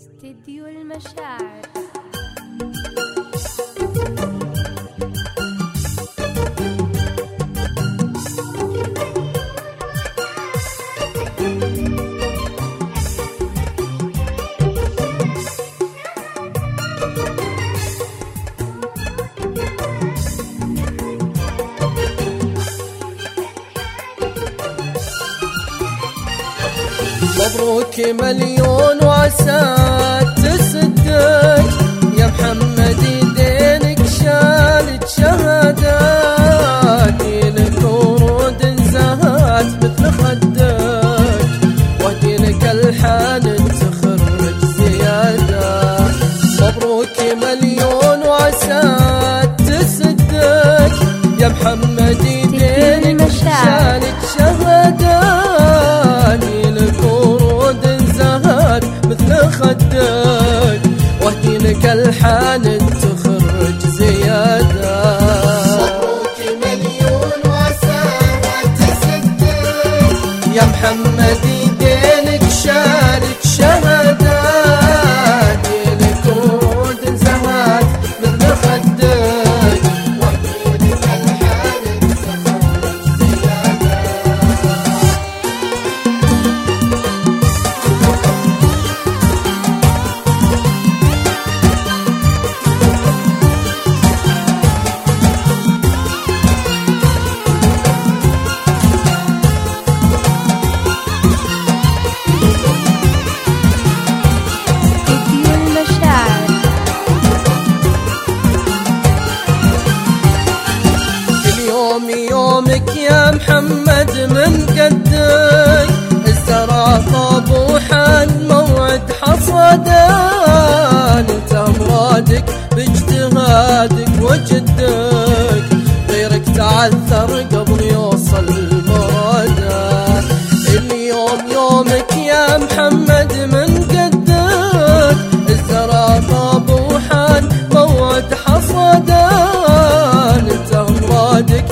استديو المشاعر مبروك مليون وعسى تسدك يا محمد يدينك شالت شهادات لك ورود زهات مثل خدك واهدي لك الحان تخرج زيادة. مبروك مليون وعسى تسدك يا محمد يدينك شالت خدك واهدي لك الحان تخرج زيادة مبروك مليون وسنة تصدق يا محمد يدينك شارك باجتهادك وجدك غيرك تعثر قبل يوصل مراده اليوم يومك يا محمد من قدك الزرع طاب وحان موعد حصدان انت مرادك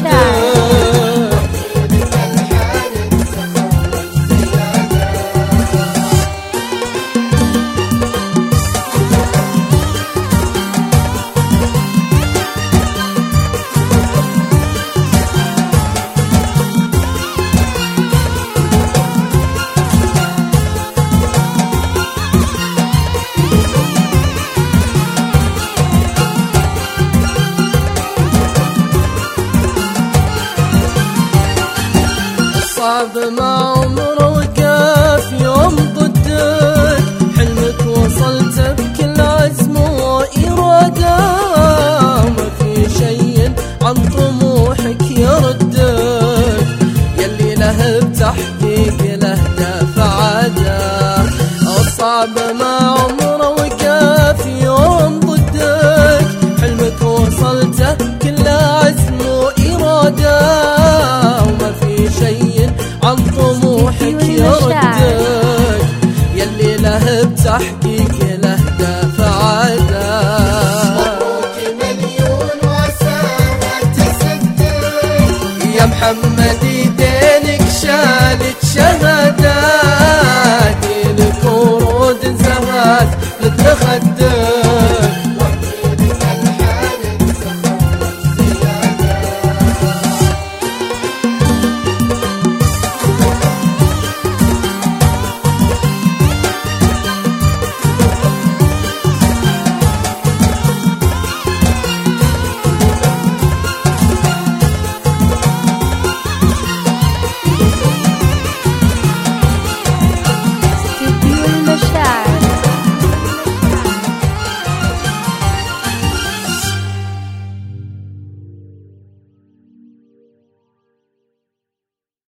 من صعب ما عمره وقف يوم ضدك. حلمك وصلت بكل عزم وإرادة ما في شيء عن طموحك يردك. يلي له بتحقيق له دافع عادة صعب ما محمد